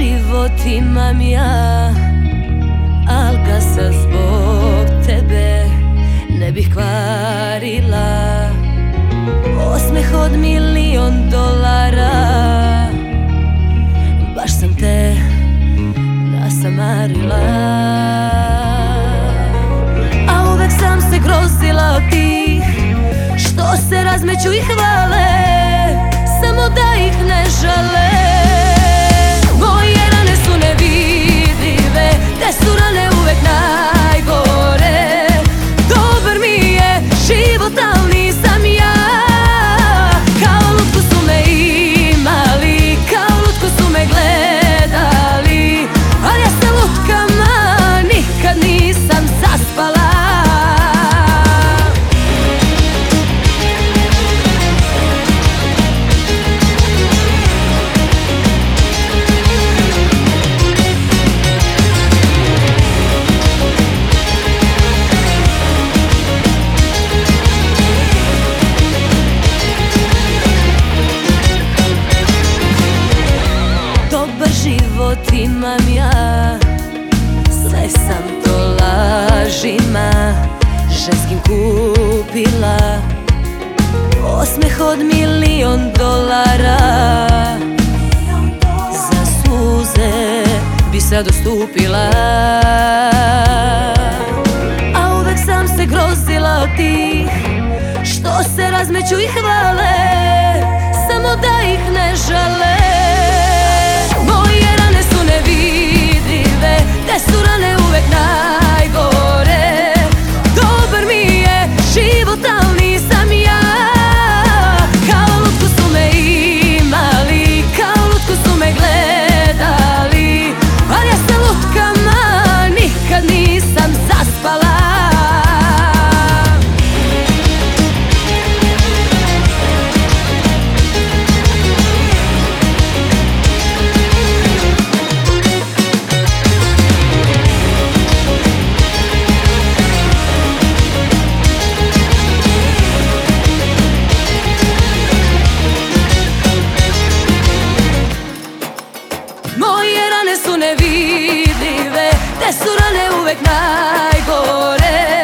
život imam ja Al ga sa zbog tebe ne bih kvarila. Osmeh od milion dolara Baš sam te nasamarila. A uvek sam se grozila od tih Što se razmeću i hvale Samo da ih ne žale život imam ja. Sve sam to lažima Ženskim kupila. Osmeh od milion dolara. Za suze bi sad ustupila A uvek sam se grozila od tih Što se razmeću i hvale Samo da ih ne žale nevidljive Te su rane uvek najgore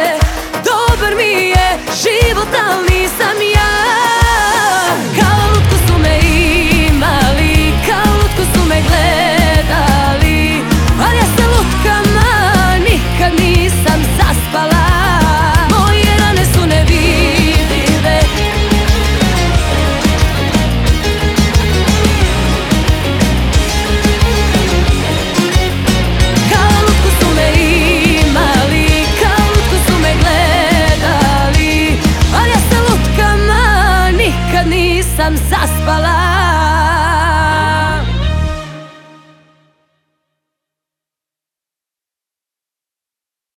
Jestem zaspala.